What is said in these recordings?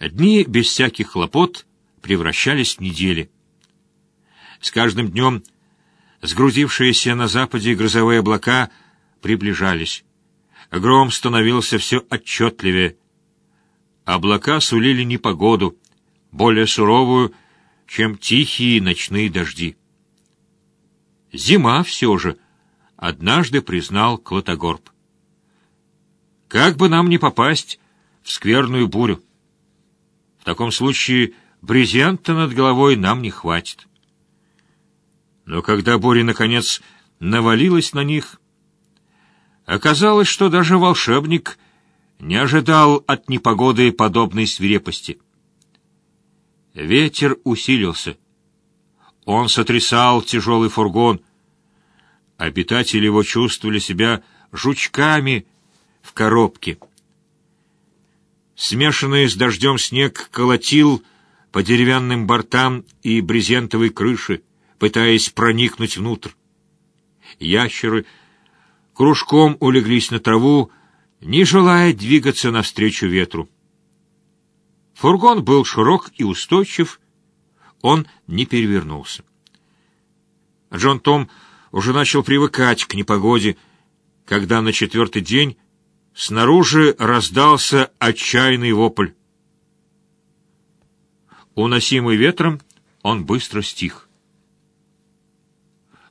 Дни без всяких хлопот превращались в недели. С каждым днем сгрузившиеся на западе грозовые облака приближались. Гром становился все отчетливее. Облака сулили непогоду, более суровую, чем тихие ночные дожди. Зима все же, однажды признал Клотогорб. Как бы нам не попасть в скверную бурю? Таком случае брезента над головой нам не хватит. Но когда буря, наконец, навалилась на них, оказалось, что даже волшебник не ожидал от непогоды подобной свирепости. Ветер усилился. Он сотрясал тяжелый фургон. Обитатели его чувствовали себя жучками в коробке. Смешанный с дождем снег колотил по деревянным бортам и брезентовой крыше, пытаясь проникнуть внутрь. Ящеры кружком улеглись на траву, не желая двигаться навстречу ветру. Фургон был широк и устойчив, он не перевернулся. Джон Том уже начал привыкать к непогоде, когда на четвертый день снаружи раздался отчаянный вопль. Уносимый ветром, он быстро стих.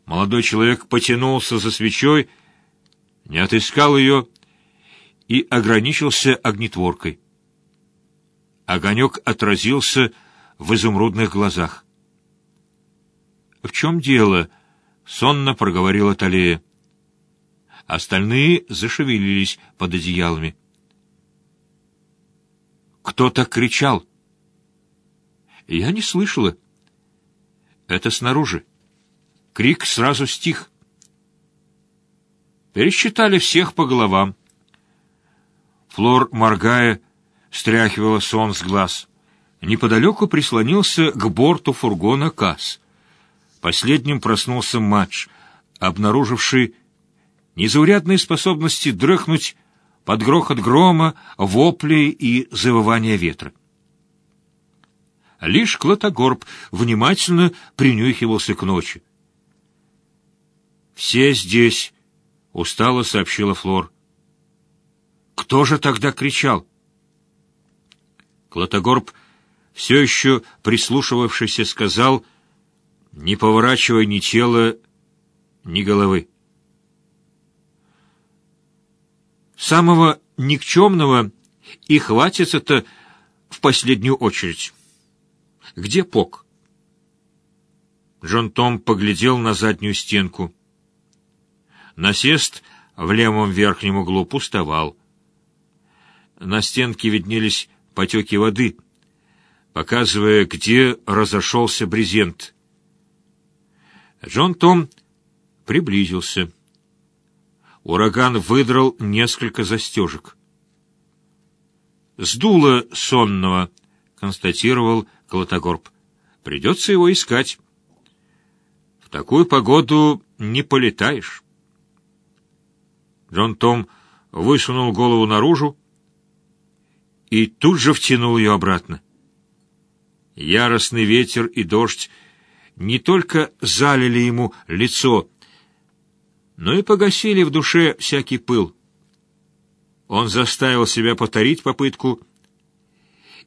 Молодой человек потянулся за свечой, не отыскал ее и ограничился огнетворкой. Огонек отразился в изумрудных глазах. «В чем дело?» — сонно проговорила Талея. Остальные зашевелились под одеялами. «Кто так кричал?» «Я не слышала». «Это снаружи». Крик сразу стих. Пересчитали всех по головам. Флор, моргая, стряхивала сон с глаз. Неподалеку прислонился к борту фургона Касс. Последним проснулся матч, обнаруживший незаурядные способности дрыхнуть под грохот грома, вопли и завывания ветра. Лишь Клотогорб внимательно принюхивался к ночи. «Все здесь», — устало сообщила Флор. «Кто же тогда кричал?» Клотогорб, все еще прислушивавшийся, сказал, не поворачивая ни тела, ни головы. Самого никчемного и хватит это в последнюю очередь. Где Пок? Джон Том поглядел на заднюю стенку. Насест в левом верхнем углу пустовал. На стенке виднелись потеки воды, показывая, где разошелся брезент. Джон Том приблизился. Ураган выдрал несколько застежек. «Сдуло сонного», — констатировал Колотогорб. «Придется его искать. В такую погоду не полетаешь». Джон Том высунул голову наружу, и тут же втянул ее обратно. Яростный ветер и дождь не только залили ему лицо, но и погасили в душе всякий пыл. Он заставил себя повторить попытку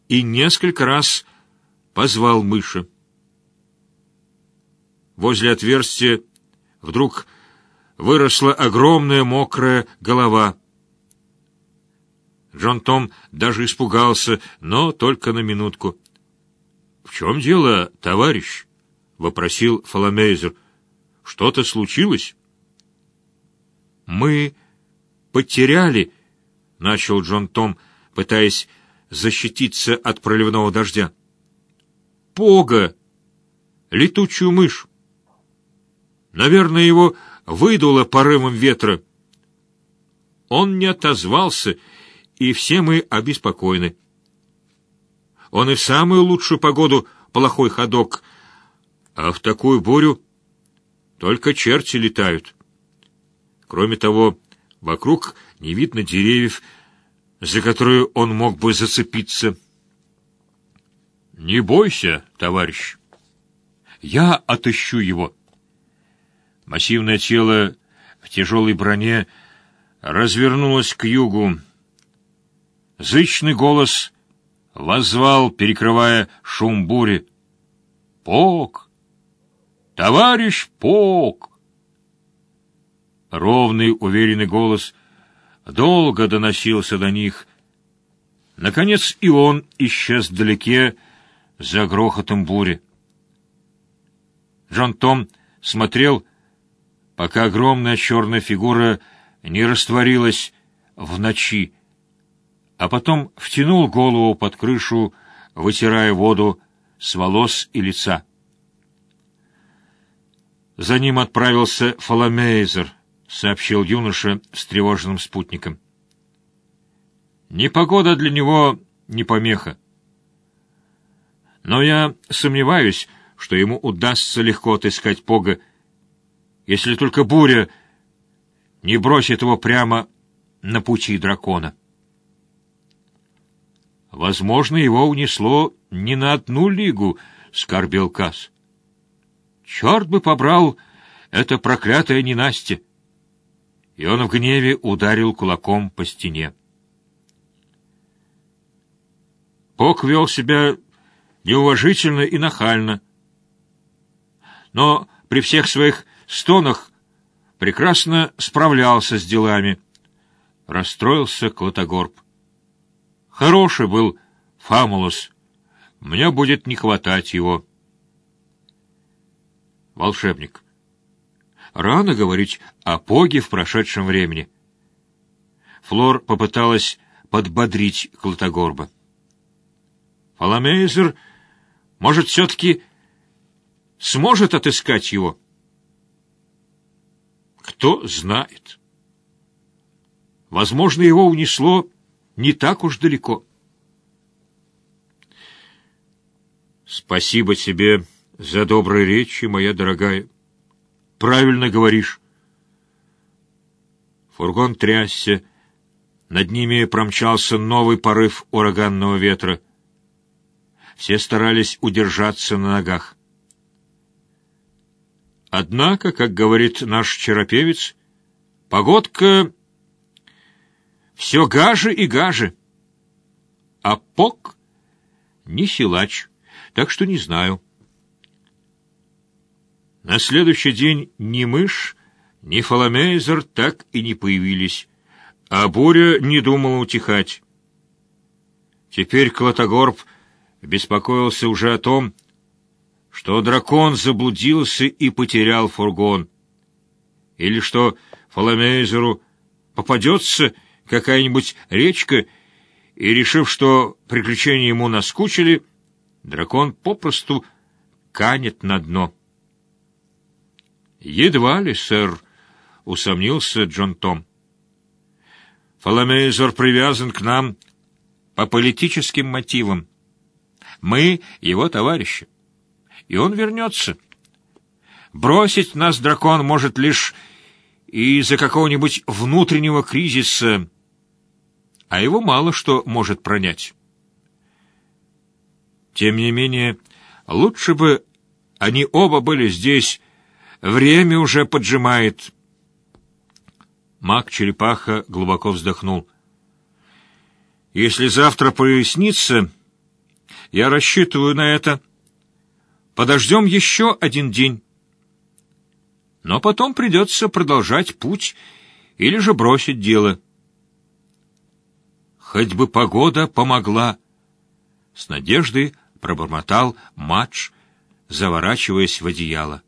и несколько раз позвал мыши. Возле отверстия вдруг выросла огромная мокрая голова — Джон Том даже испугался, но только на минутку. — В чем дело, товарищ? — вопросил Фоломейзер. — Что-то случилось? — Мы потеряли, — начал Джон Том, пытаясь защититься от проливного дождя. — Пога! Летучую мышь! Наверное, его выдуло порывом ветра. Он не отозвался и все мы обеспокоены. Он и в самую лучшую погоду плохой ходок, а в такую бурю только черти летают. Кроме того, вокруг не видно деревьев, за которые он мог бы зацепиться. «Не бойся, товарищ. Я отыщу его». Массивное тело в тяжелой броне развернулось к югу. Зычный голос воззвал, перекрывая шум бури. «Пок! Товарищ Пок!» Ровный, уверенный голос долго доносился до них. Наконец и он исчез вдалеке за грохотом бури. Джон Том смотрел, пока огромная черная фигура не растворилась в ночи, а потом втянул голову под крышу, вытирая воду с волос и лица. За ним отправился Фоломейзер, сообщил юноша с тревожным спутником. Непогода для него не помеха. Но я сомневаюсь, что ему удастся легко отыскать Пога, если только буря не бросит его прямо на пути дракона. Возможно, его унесло не на одну лигу, — скорбел Кас. Черт бы побрал это проклятое ненастье! И он в гневе ударил кулаком по стене. Пок вел себя неуважительно и нахально, но при всех своих стонах прекрасно справлялся с делами. Расстроился Клотогорб. Хороший был Фамулус. Мне будет не хватать его. Волшебник. Рано говорить о Поге в прошедшем времени. Флор попыталась подбодрить Клотогорба. Фоломейзер, может, все-таки сможет отыскать его? Кто знает. Возможно, его унесло не так уж далеко. Спасибо тебе за добрые речи, моя дорогая. Правильно говоришь. Фургон трясся. Над ними промчался новый порыв ураганного ветра. Все старались удержаться на ногах. Однако, как говорит наш черопевец, погодка все гаже и гаже. А Пок не силач, так что не знаю. На следующий день ни мышь, ни Фоломейзер так и не появились, а буря не думала утихать. Теперь Клотогорб беспокоился уже о том, что дракон заблудился и потерял фургон, или что Фоломейзеру попадется какая-нибудь речка, и, решив, что приключения ему наскучили, дракон попросту канет на дно. «Едва ли, сэр», — усомнился Джон Том. «Фоломейзор привязан к нам по политическим мотивам. Мы его товарищи, и он вернется. Бросить нас дракон может лишь из-за какого-нибудь внутреннего кризиса, а его мало что может пронять. Тем не менее, лучше бы они оба были здесь, время уже поджимает. Маг-черепаха глубоко вздохнул. Если завтра прояснится, я рассчитываю на это. Подождем еще один день но потом придется продолжать путь или же бросить дело. Хоть бы погода помогла. С надеждой пробормотал Мадж, заворачиваясь в одеяло.